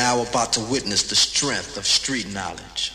Now about to witness the strength of street knowledge.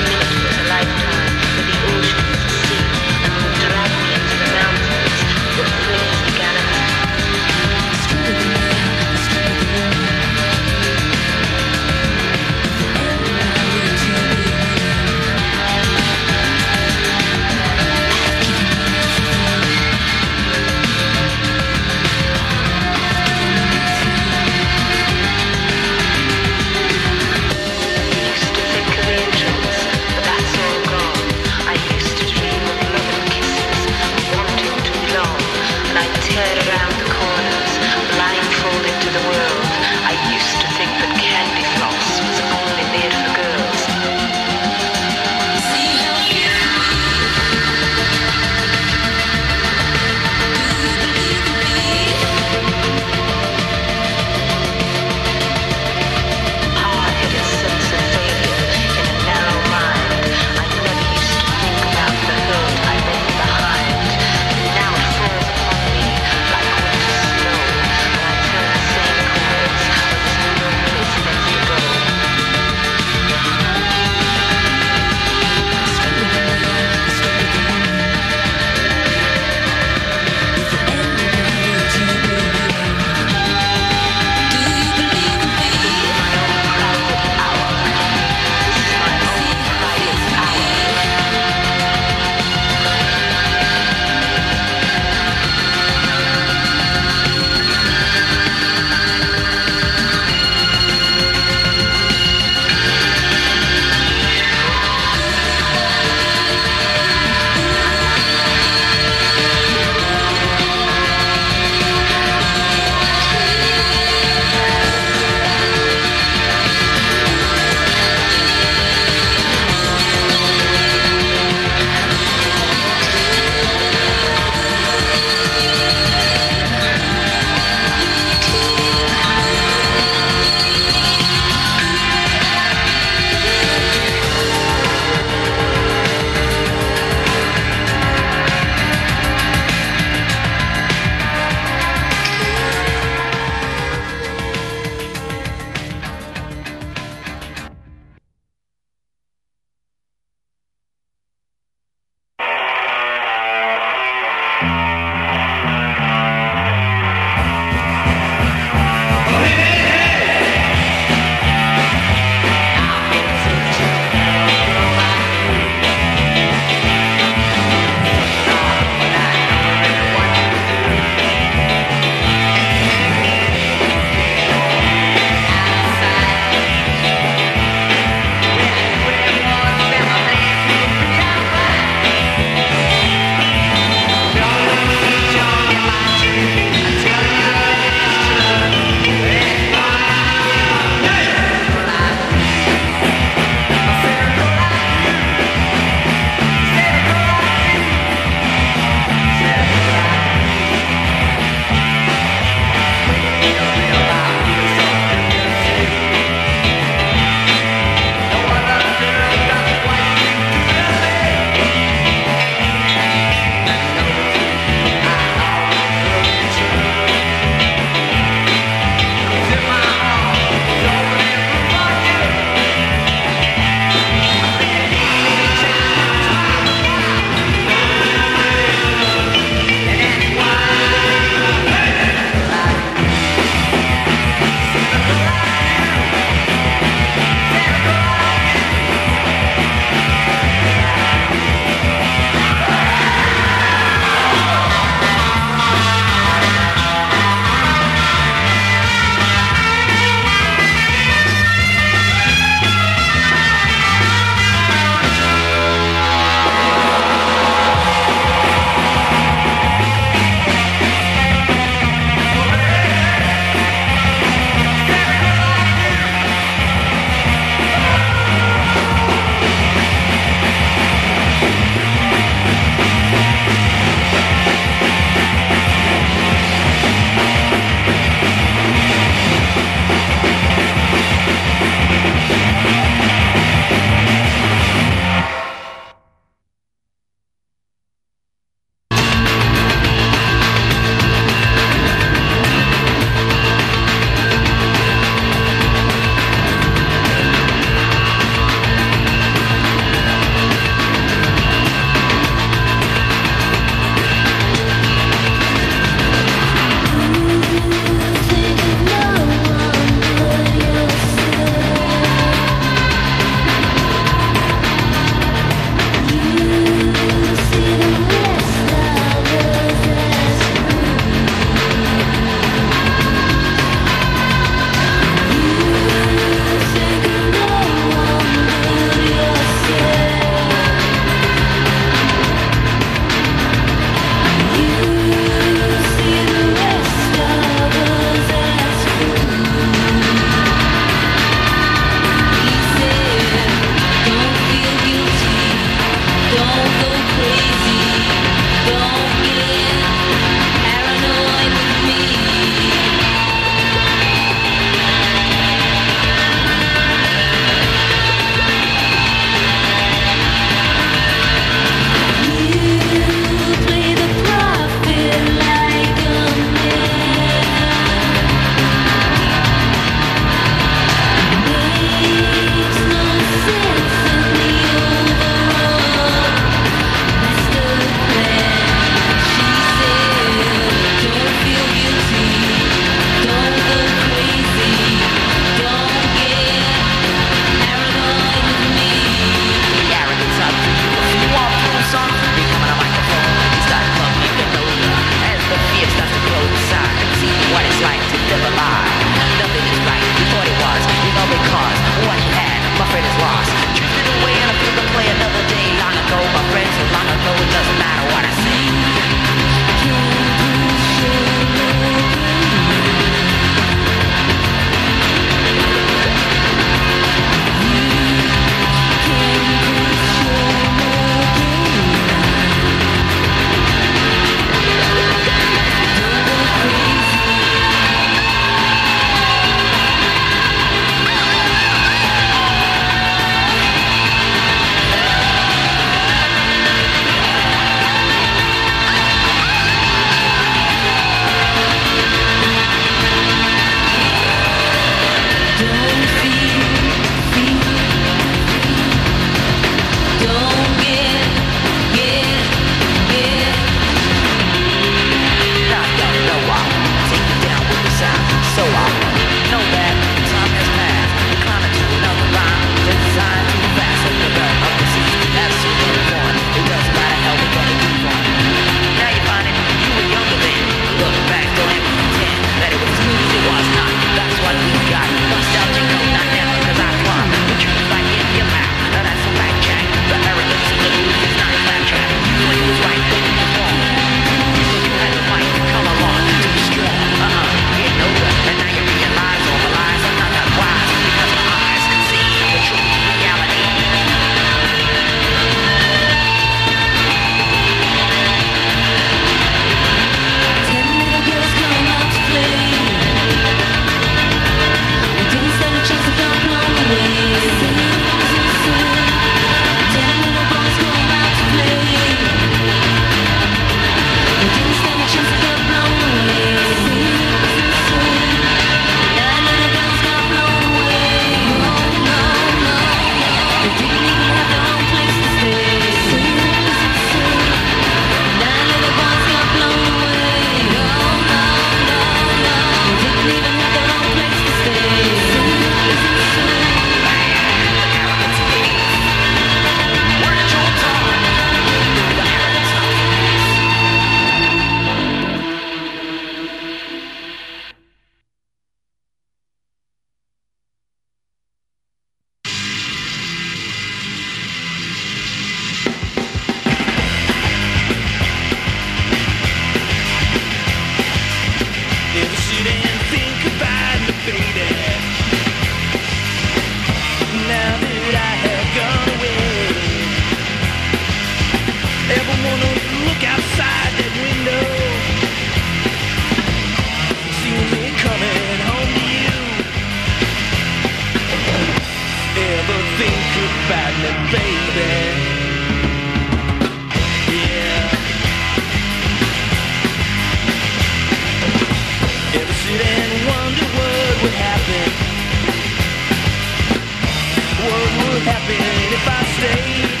happen if I stayed.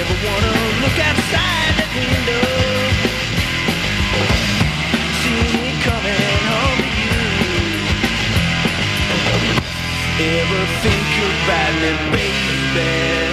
Ever wanna look outside the window? See me coming home to you. Ever think about me, baby?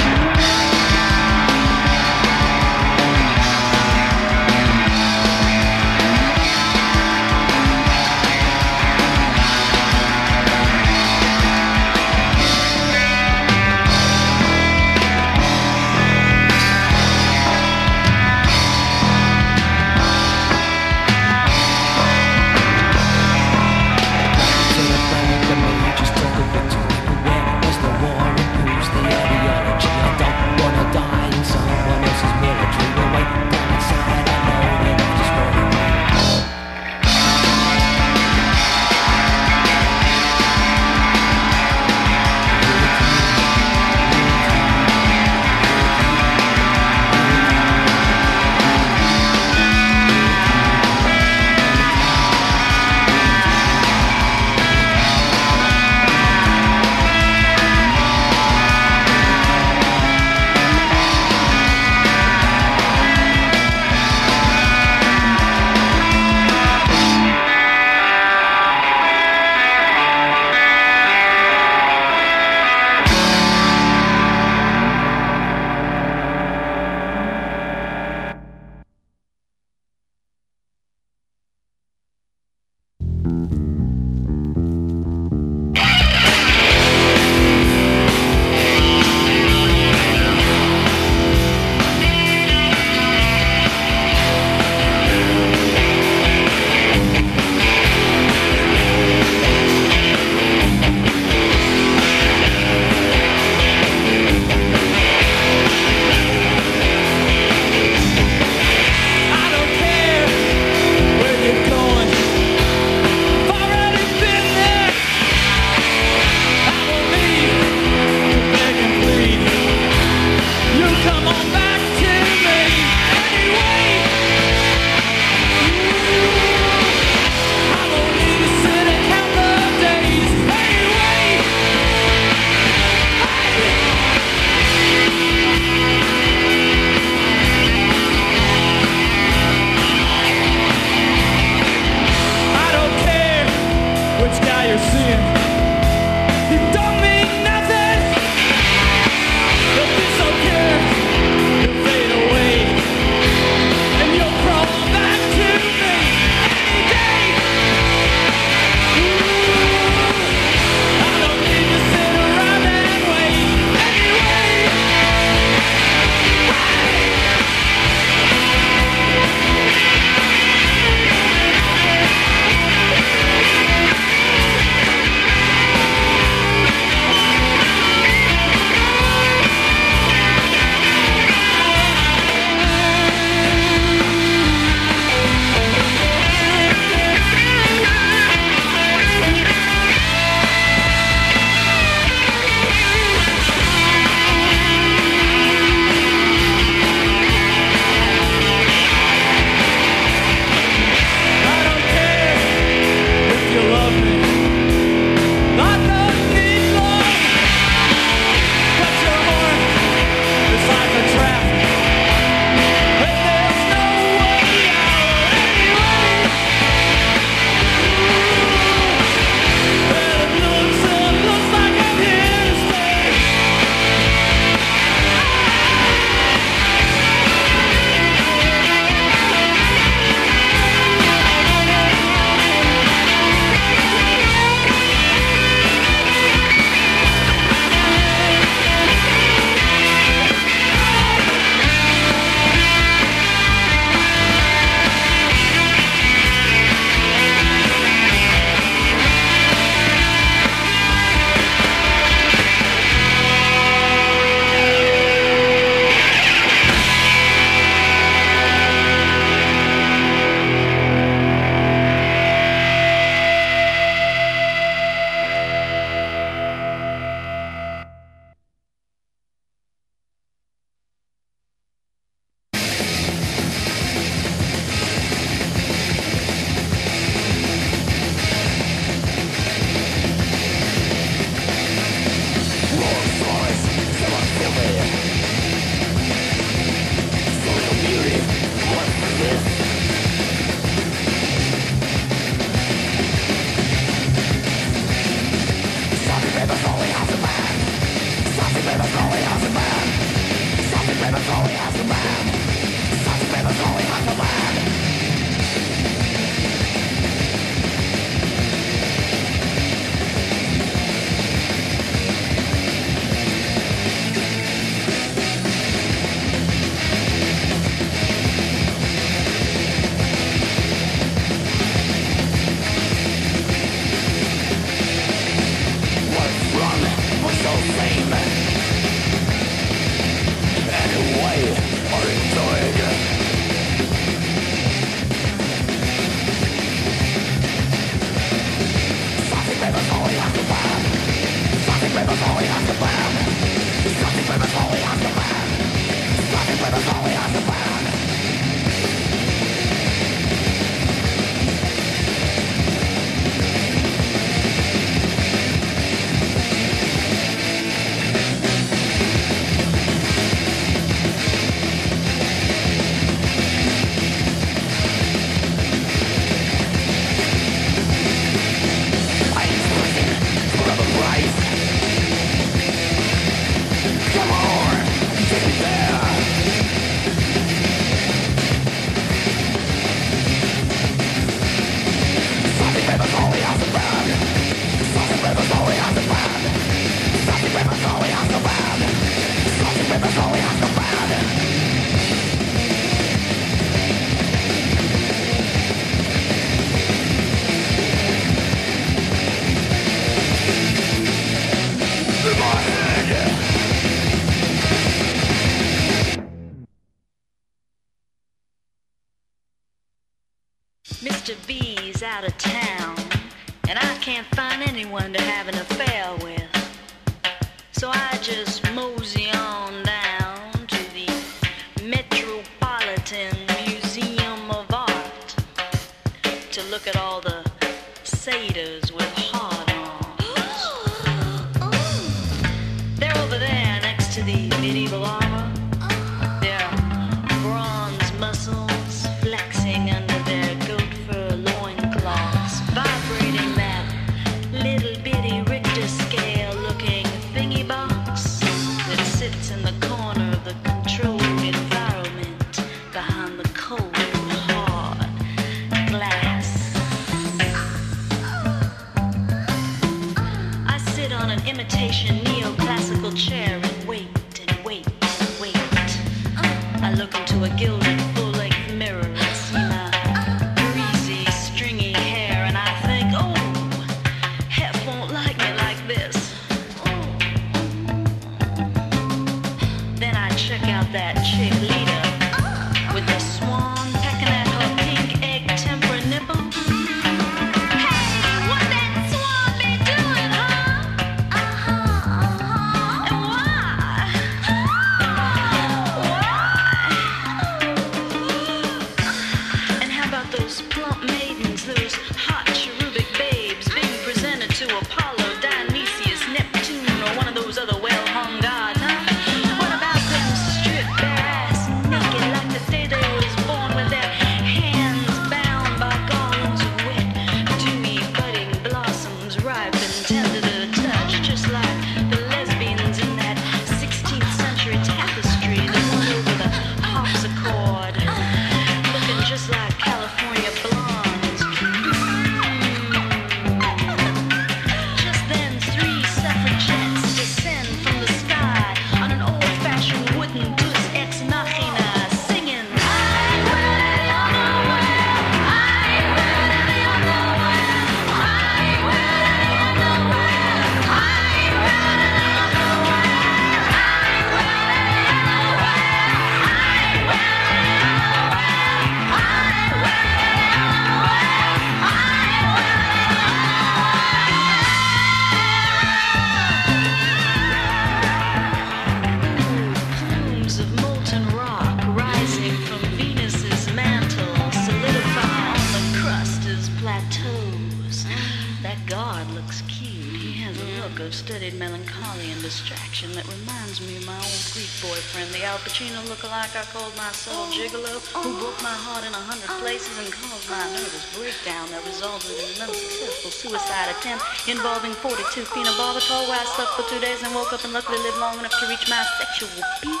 breakdown that resulted in an unsuccessful suicide attempt involving 42 phenobarbital, where I slept for two days and woke up and luckily lived long enough to reach my sexual peak.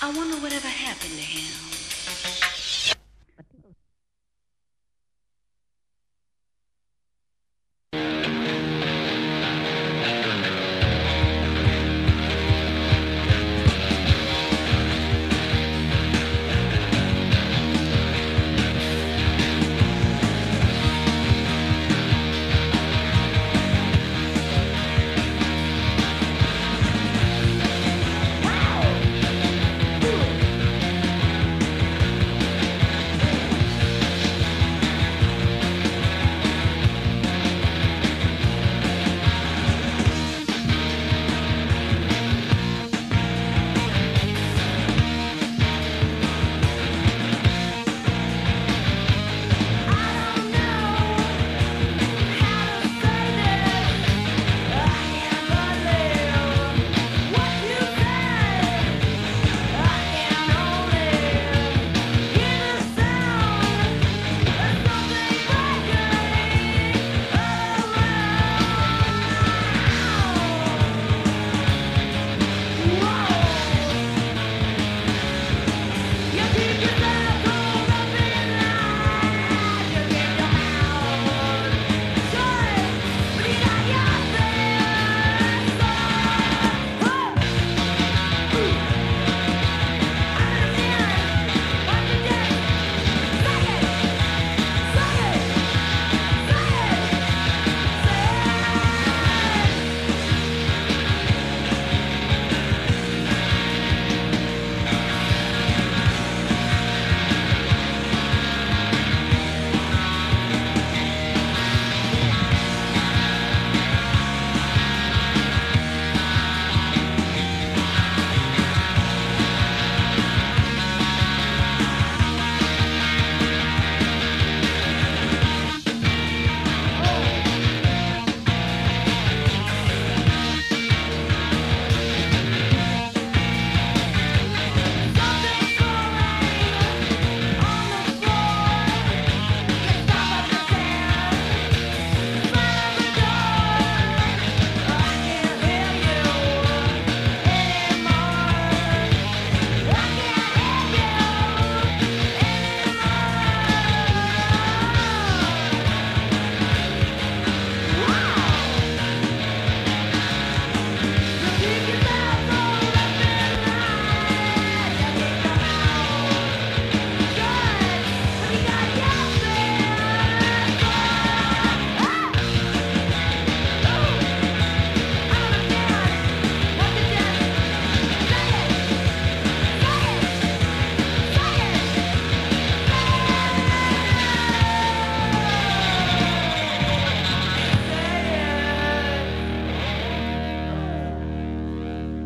I wonder whatever happened to him.